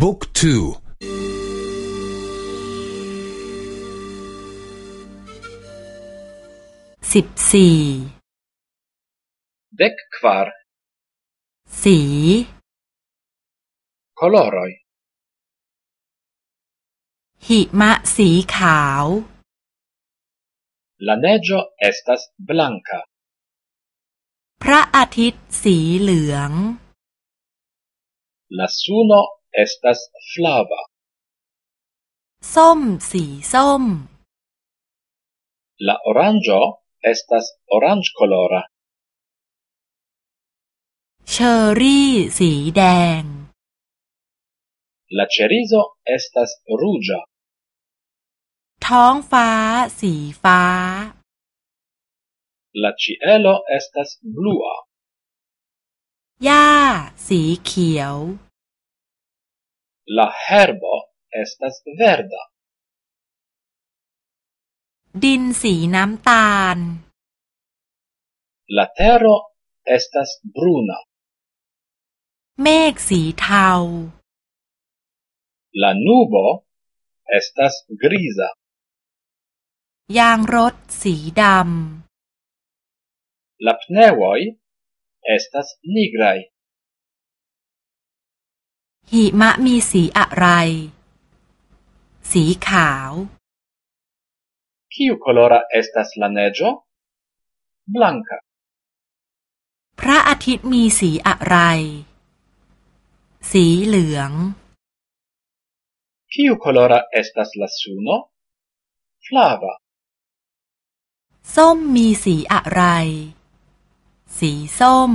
บุ๊กทูสิบสี่เด็กควาร์สี coloroi หิมะสีขาว La neggio estas blanca พระอาทิตย์สีเหลือง La suno estas flava ส้มสีส้ม La oranĝo estas orange colora เชอร์รี่สีแดง La cerizo estas ruĝa ท้องฟ้าสีฟ้า La cielo estas blua หญ้าสีเขียว La herbo estas verda ดินสีน้ำตาล La terro estas bruna เมฆสีเทา La nubo estas griza ยางรถสีดำ La pneoj estas nigraj หิมะมีสีอะไร สีขาว Kiu colora estas la neĝo? Blanka พระอาทิตย์มีสีอะไร สีเหลือง Kiu colora estas la suno? Flava ส้มมีสีอะไร สีส้ม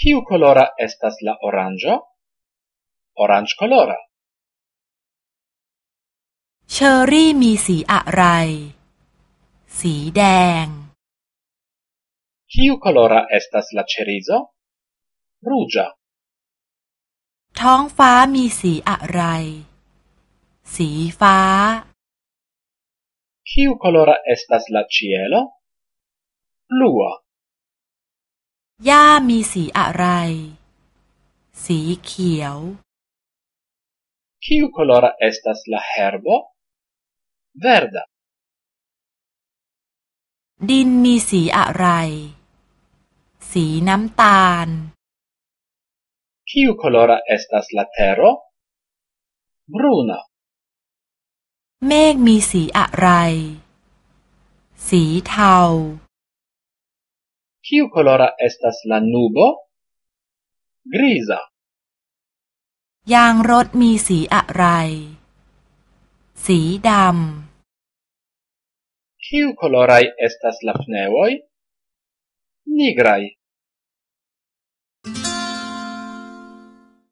Kiu colora estas la oranĝo? Orange colora เชอร์รี่มีสีอะไร สีแดง Kiu colora estas la cerizo? Ruĝa ท้องฟ้ามีสีอะไร สีฟ้า Kiu colora estas la cielo? Blua หญ้ามีสีอะไร สีเขียว Kiu colora estas la herbo? Verda ดินมีสีอะไร สีน้ำตาล Kiu colora estas la terro? Bruna เมฆมีสีอะไร สีเทา Kiu colora estas la nubo? Griza ยางรถมีสีอะไร สีดำ Kiu coloraj estas la pneoj? Nigraj